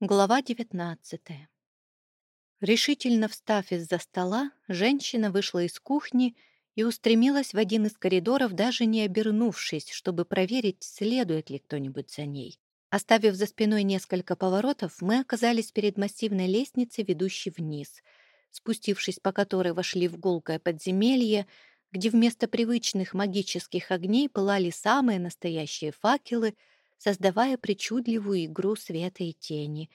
Глава 19 Решительно встав из-за стола, женщина вышла из кухни и устремилась в один из коридоров, даже не обернувшись, чтобы проверить, следует ли кто-нибудь за ней. Оставив за спиной несколько поворотов, мы оказались перед массивной лестницей, ведущей вниз. Спустившись по которой вошли в гулкое подземелье, где вместо привычных магических огней пылали самые настоящие факелы — создавая причудливую игру света и тени.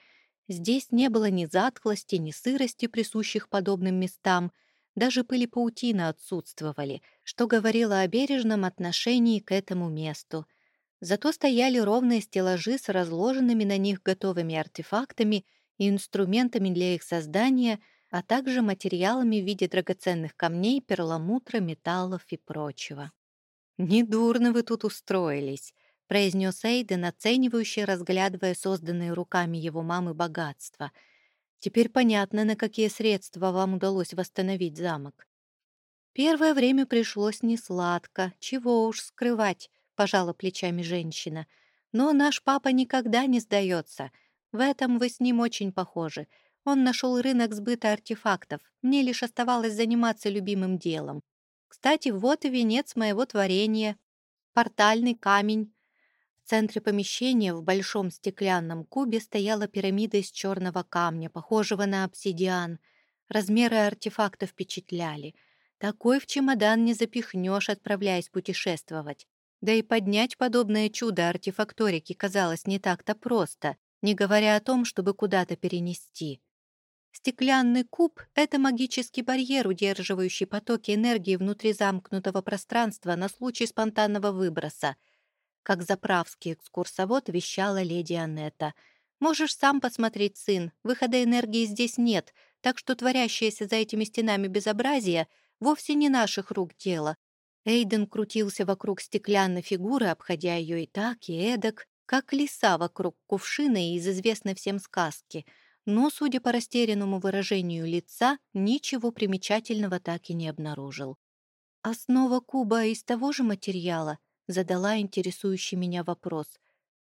Здесь не было ни затхлости, ни сырости, присущих подобным местам, даже пыли паутина отсутствовали, что говорило о бережном отношении к этому месту. Зато стояли ровные стеллажи с разложенными на них готовыми артефактами и инструментами для их создания, а также материалами в виде драгоценных камней, перламутра, металлов и прочего. «Недурно вы тут устроились», произнес Эйден, оценивающий, разглядывая созданные руками его мамы богатство. «Теперь понятно, на какие средства вам удалось восстановить замок». «Первое время пришлось несладко, чего уж скрывать», — пожала плечами женщина. «Но наш папа никогда не сдается. В этом вы с ним очень похожи. Он нашел рынок сбыта артефактов. Мне лишь оставалось заниматься любимым делом. Кстати, вот и венец моего творения. Портальный камень. Центре помещения в большом стеклянном кубе стояла пирамида из черного камня, похожего на обсидиан. Размеры артефакта впечатляли. Такой в чемодан не запихнешь, отправляясь путешествовать. Да и поднять подобное чудо артефакторики казалось не так-то просто, не говоря о том, чтобы куда-то перенести. Стеклянный куб — это магический барьер, удерживающий потоки энергии внутри замкнутого пространства на случай спонтанного выброса — как заправский экскурсовод вещала леди Анетта. «Можешь сам посмотреть, сын, выхода энергии здесь нет, так что творящееся за этими стенами безобразие вовсе не наших рук дело». Эйден крутился вокруг стеклянной фигуры, обходя ее и так, и эдак, как лиса вокруг кувшина из известной всем сказки, но, судя по растерянному выражению лица, ничего примечательного так и не обнаружил. «Основа куба из того же материала?» Задала интересующий меня вопрос.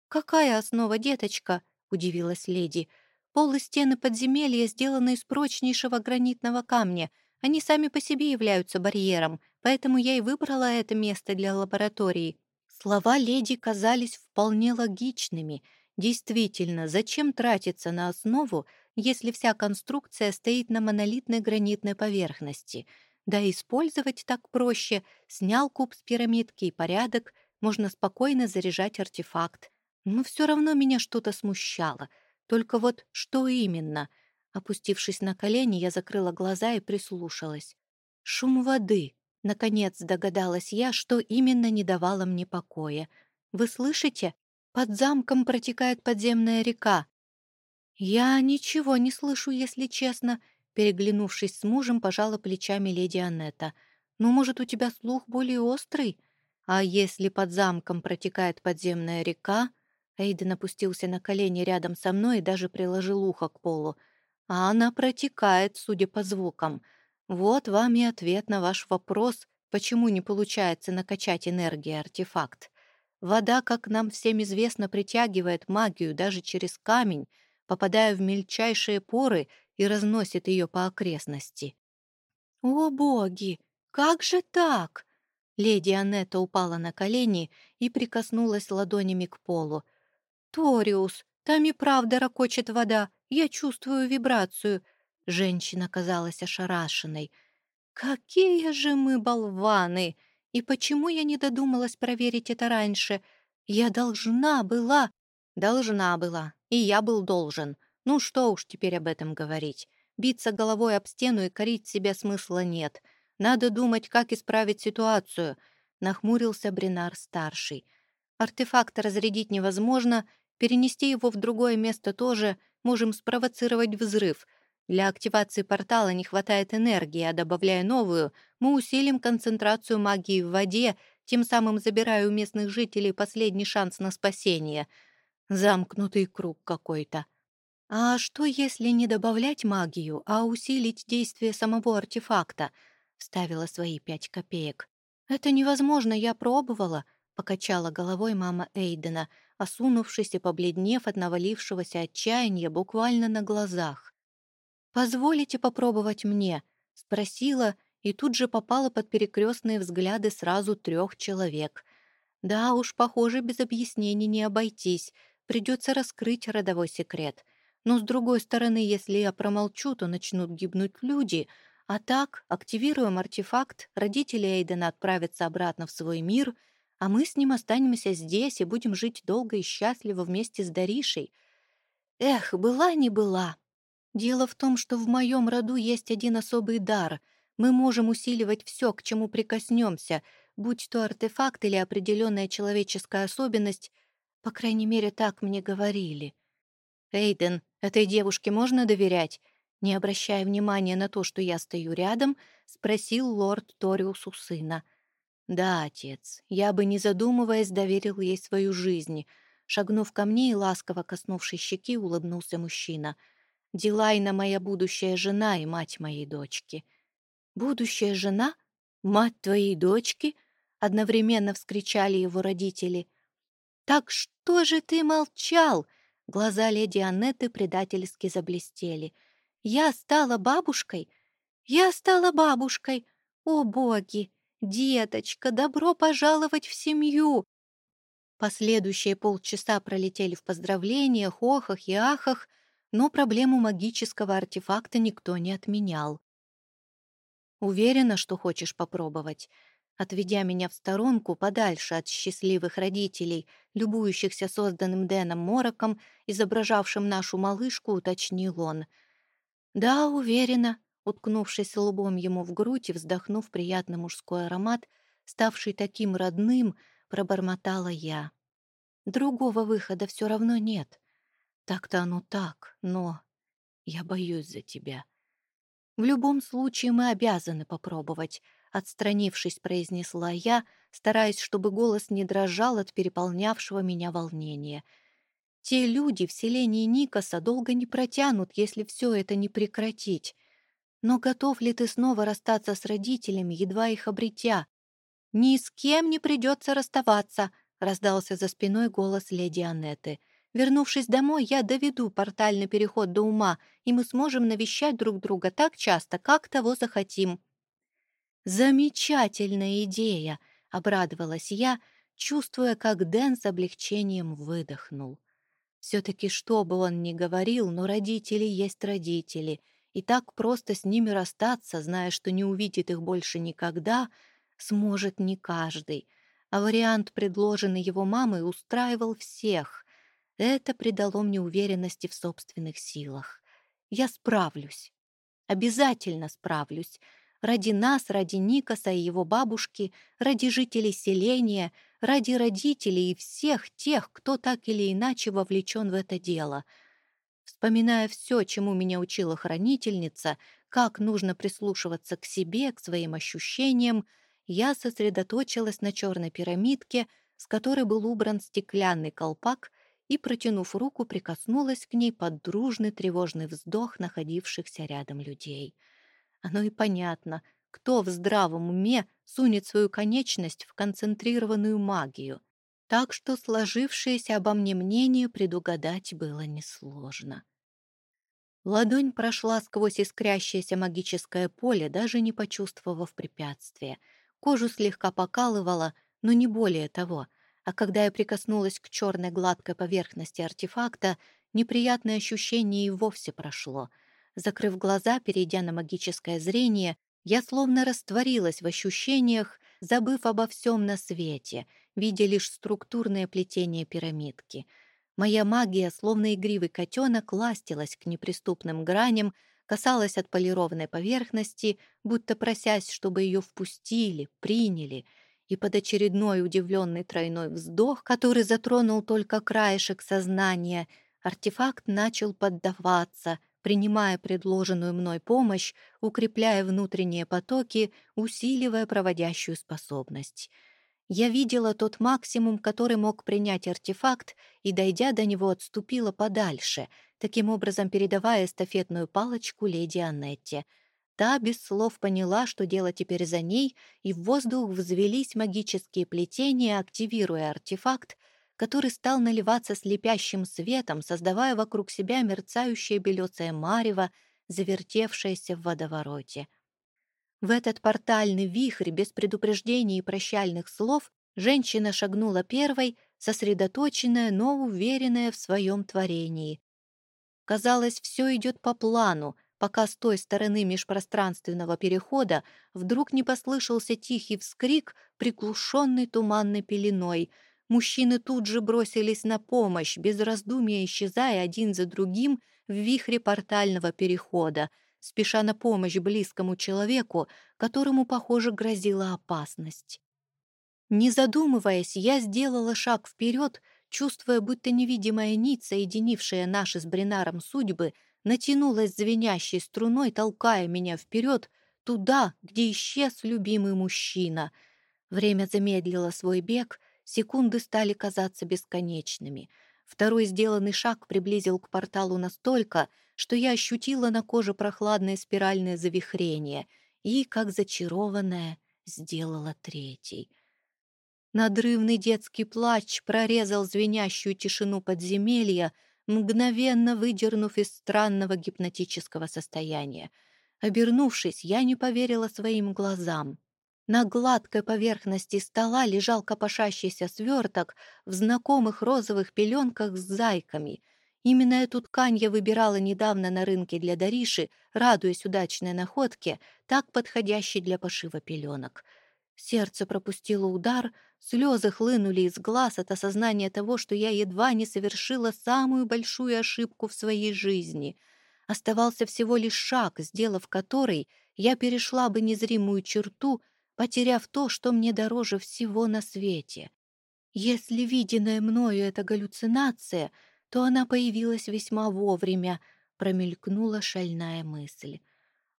«Какая основа, деточка?» — удивилась леди. «Пол и стены подземелья сделаны из прочнейшего гранитного камня. Они сами по себе являются барьером, поэтому я и выбрала это место для лаборатории». Слова леди казались вполне логичными. Действительно, зачем тратиться на основу, если вся конструкция стоит на монолитной гранитной поверхности — да и использовать так проще. Снял куб с пирамидки и порядок, можно спокойно заряжать артефакт. Но все равно меня что-то смущало. Только вот что именно? Опустившись на колени, я закрыла глаза и прислушалась. Шум воды. Наконец догадалась я, что именно не давало мне покоя. Вы слышите? Под замком протекает подземная река. Я ничего не слышу, если честно, Переглянувшись с мужем, пожала плечами леди Аннета. «Ну, может, у тебя слух более острый? А если под замком протекает подземная река?» Эйден опустился на колени рядом со мной и даже приложил ухо к полу. «А она протекает, судя по звукам. Вот вам и ответ на ваш вопрос, почему не получается накачать энергией артефакт. Вода, как нам всем известно, притягивает магию даже через камень, попадая в мельчайшие поры и разносит ее по окрестности. «О, боги! Как же так?» Леди Анетта упала на колени и прикоснулась ладонями к полу. «Ториус, там и правда ракочет вода, я чувствую вибрацию». Женщина казалась ошарашенной. «Какие же мы болваны! И почему я не додумалась проверить это раньше? Я должна была...» «Должна была, и я был должен. Ну что уж теперь об этом говорить. Биться головой об стену и корить себя смысла нет. Надо думать, как исправить ситуацию, нахмурился Бринар-старший. Артефакт разрядить невозможно, перенести его в другое место тоже, можем спровоцировать взрыв. Для активации портала не хватает энергии, а добавляя новую, мы усилим концентрацию магии в воде, тем самым забирая у местных жителей последний шанс на спасение. Замкнутый круг какой-то. «А что, если не добавлять магию, а усилить действие самого артефакта?» — вставила свои пять копеек. «Это невозможно, я пробовала», — покачала головой мама Эйдена. осунувшись и побледнев от навалившегося отчаяния буквально на глазах. «Позволите попробовать мне?» — спросила и тут же попала под перекрестные взгляды сразу трех человек. Да уж, похоже, без объяснений не обойтись, придется раскрыть родовой секрет. Но, с другой стороны, если я промолчу, то начнут гибнуть люди, а так, активируем артефакт, родители Эйдена отправятся обратно в свой мир, а мы с ним останемся здесь и будем жить долго и счастливо вместе с Даришей. Эх, была не была. Дело в том, что в моем роду есть один особый дар. Мы можем усиливать все, к чему прикоснемся, будь то артефакт или определенная человеческая особенность, по крайней мере, так мне говорили. «Эйден, этой девушке можно доверять?» Не обращая внимания на то, что я стою рядом, спросил лорд Ториус у сына. «Да, отец, я бы, не задумываясь, доверил ей свою жизнь». Шагнув ко мне и ласково коснувшись щеки, улыбнулся мужчина — Дилайна моя будущая жена и мать моей дочки. «Будущая жена? Мать твоей дочки?» — одновременно вскричали его родители. «Так что же ты молчал?» Глаза леди Аннеты предательски заблестели. «Я стала бабушкой? Я стала бабушкой! О, боги! Деточка, добро пожаловать в семью!» Последующие полчаса пролетели в поздравлениях, охах и ахах — но проблему магического артефакта никто не отменял. «Уверена, что хочешь попробовать?» Отведя меня в сторонку, подальше от счастливых родителей, любующихся созданным Дэном Мороком, изображавшим нашу малышку, уточнил он. «Да, уверена», уткнувшись лбом ему в грудь и вздохнув приятный мужской аромат, ставший таким родным, пробормотала я. «Другого выхода все равно нет». Так-то оно так, но я боюсь за тебя. В любом случае мы обязаны попробовать, отстранившись, произнесла я, стараясь, чтобы голос не дрожал от переполнявшего меня волнения. Те люди в селении Никоса долго не протянут, если все это не прекратить. Но готов ли ты снова расстаться с родителями, едва их обретя? «Ни с кем не придется расставаться», — раздался за спиной голос леди Аннеты — Вернувшись домой, я доведу портальный переход до ума, и мы сможем навещать друг друга так часто, как того захотим». «Замечательная идея!» — обрадовалась я, чувствуя, как Дэн с облегчением выдохнул. Все-таки, что бы он ни говорил, но родители есть родители, и так просто с ними расстаться, зная, что не увидит их больше никогда, сможет не каждый. А вариант, предложенный его мамой, устраивал всех. Это придало мне уверенности в собственных силах. Я справлюсь. Обязательно справлюсь. Ради нас, ради Никаса и его бабушки, ради жителей селения, ради родителей и всех тех, кто так или иначе вовлечен в это дело. Вспоминая все, чему меня учила хранительница, как нужно прислушиваться к себе, к своим ощущениям, я сосредоточилась на черной пирамидке, с которой был убран стеклянный колпак и, протянув руку, прикоснулась к ней под дружный тревожный вздох находившихся рядом людей. Оно и понятно, кто в здравом уме сунет свою конечность в концентрированную магию. Так что сложившееся обо мне мнение предугадать было несложно. Ладонь прошла сквозь искрящееся магическое поле, даже не почувствовав препятствия. Кожу слегка покалывала, но не более того — а когда я прикоснулась к черной гладкой поверхности артефакта, неприятное ощущение и вовсе прошло. Закрыв глаза, перейдя на магическое зрение, я словно растворилась в ощущениях, забыв обо всем на свете, видя лишь структурное плетение пирамидки. Моя магия, словно игривый котенок, ластилась к неприступным граням, касалась отполированной поверхности, будто просясь, чтобы ее впустили, приняли — и под очередной удивленный тройной вздох, который затронул только краешек сознания, артефакт начал поддаваться, принимая предложенную мной помощь, укрепляя внутренние потоки, усиливая проводящую способность. Я видела тот максимум, который мог принять артефакт, и, дойдя до него, отступила подальше, таким образом передавая эстафетную палочку леди Аннетте — Та без слов поняла, что дело теперь за ней, и в воздух взвелись магические плетения, активируя артефакт, который стал наливаться слепящим светом, создавая вокруг себя мерцающее белесое марево, завертевшееся в водовороте. В этот портальный вихрь без предупреждений и прощальных слов женщина шагнула первой, сосредоточенная, но уверенная в своем творении. Казалось, все идет по плану, пока с той стороны межпространственного перехода вдруг не послышался тихий вскрик, приглушенный туманной пеленой — Мужчины тут же бросились на помощь, без раздумия исчезая один за другим в вихре портального перехода, спеша на помощь близкому человеку, которому, похоже, грозила опасность. Не задумываясь, я сделала шаг вперед, чувствуя, будто невидимая нить, соединившая наши с Бринаром судьбы, натянулась звенящей струной, толкая меня вперед, туда, где исчез любимый мужчина. Время замедлило свой бег — Секунды стали казаться бесконечными. Второй сделанный шаг приблизил к порталу настолько, что я ощутила на коже прохладное спиральное завихрение и, как зачарованная, сделала третий. Надрывный детский плач прорезал звенящую тишину подземелья, мгновенно выдернув из странного гипнотического состояния. Обернувшись, я не поверила своим глазам. На гладкой поверхности стола лежал копошащийся сверток в знакомых розовых пеленках с зайками. Именно эту ткань я выбирала недавно на рынке для Дариши, радуясь удачной находке, так подходящей для пошива пеленок. Сердце пропустило удар, слезы хлынули из глаз от осознания того, что я едва не совершила самую большую ошибку в своей жизни. Оставался всего лишь шаг, сделав который, я перешла бы незримую черту — потеряв то, что мне дороже всего на свете. Если виденная мною эта галлюцинация, то она появилась весьма вовремя, промелькнула шальная мысль.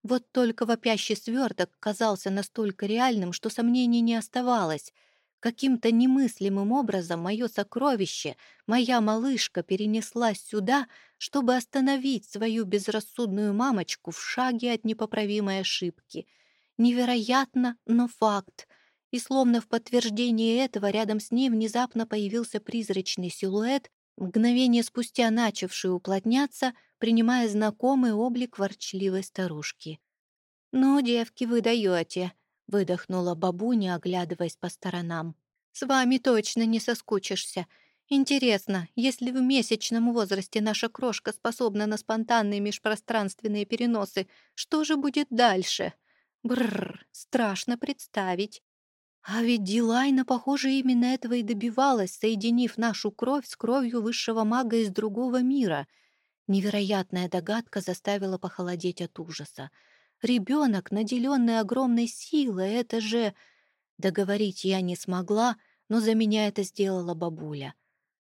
Вот только вопящий сверток казался настолько реальным, что сомнений не оставалось. Каким-то немыслимым образом мое сокровище, моя малышка перенеслась сюда, чтобы остановить свою безрассудную мамочку в шаге от непоправимой ошибки — Невероятно, но факт. И словно в подтверждение этого рядом с ней внезапно появился призрачный силуэт, мгновение спустя начавший уплотняться, принимая знакомый облик ворчливой старушки. «Ну, девки, вы даете», — выдохнула бабуня, оглядываясь по сторонам. «С вами точно не соскучишься. Интересно, если в месячном возрасте наша крошка способна на спонтанные межпространственные переносы, что же будет дальше?» Бррр, страшно представить. А ведь Дилайна, похоже, именно этого и добивалась, соединив нашу кровь с кровью высшего мага из другого мира. Невероятная догадка заставила похолодеть от ужаса. Ребенок, наделенный огромной силой, это же... Договорить я не смогла, но за меня это сделала бабуля.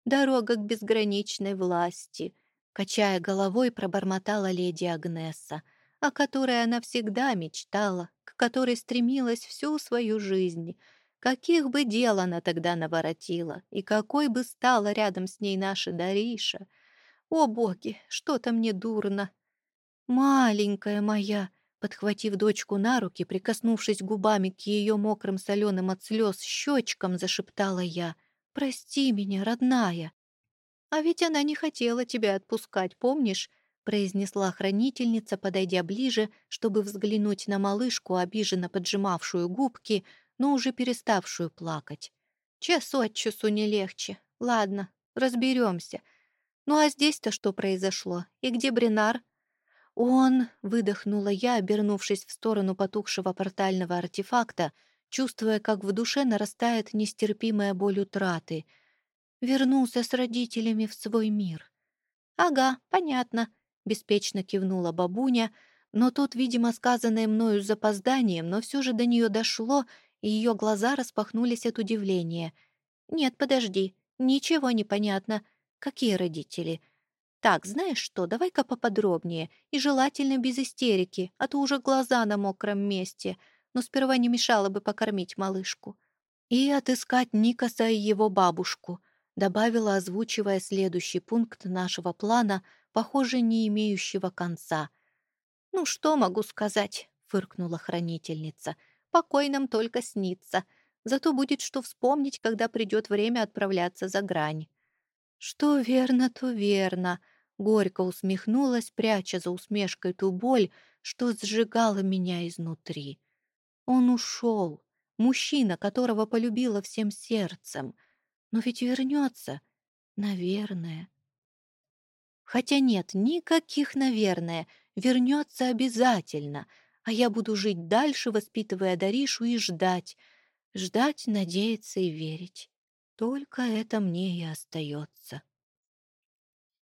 Дорога к безграничной власти. Качая головой, пробормотала леди Агнесса — о которой она всегда мечтала, к которой стремилась всю свою жизнь. Каких бы дел она тогда наворотила, и какой бы стала рядом с ней наша Дариша. О, боги, что-то мне дурно. Маленькая моя, подхватив дочку на руки, прикоснувшись губами к ее мокрым соленым от слез щечкам, зашептала я. «Прости меня, родная». А ведь она не хотела тебя отпускать, помнишь? Произнесла хранительница, подойдя ближе, чтобы взглянуть на малышку, обиженно поджимавшую губки, но уже переставшую плакать. Час от часу не легче. Ладно, разберемся. Ну а здесь-то что произошло? И где Бринар? Он, выдохнула я, обернувшись в сторону потухшего портального артефакта, чувствуя, как в душе нарастает нестерпимая боль утраты. Вернулся с родителями в свой мир. «Ага, понятно», беспечно кивнула бабуня, но тут, видимо, сказанное мною с запозданием, но все же до нее дошло, и ее глаза распахнулись от удивления. «Нет, подожди, ничего не понятно. Какие родители?» «Так, знаешь что, давай-ка поподробнее, и желательно без истерики, а то уже глаза на мокром месте, но сперва не мешало бы покормить малышку». «И отыскать Никаса и его бабушку», добавила, озвучивая следующий пункт нашего плана — похоже, не имеющего конца. «Ну, что могу сказать?» — фыркнула хранительница. «Покой нам только снится. Зато будет что вспомнить, когда придет время отправляться за грань. Что верно, то верно. Горько усмехнулась, пряча за усмешкой ту боль, что сжигала меня изнутри. Он ушел. Мужчина, которого полюбила всем сердцем. Но ведь вернется, наверное. Хотя нет, никаких «наверное». Вернется обязательно, а я буду жить дальше, воспитывая Даришу и ждать. Ждать, надеяться и верить. Только это мне и остается.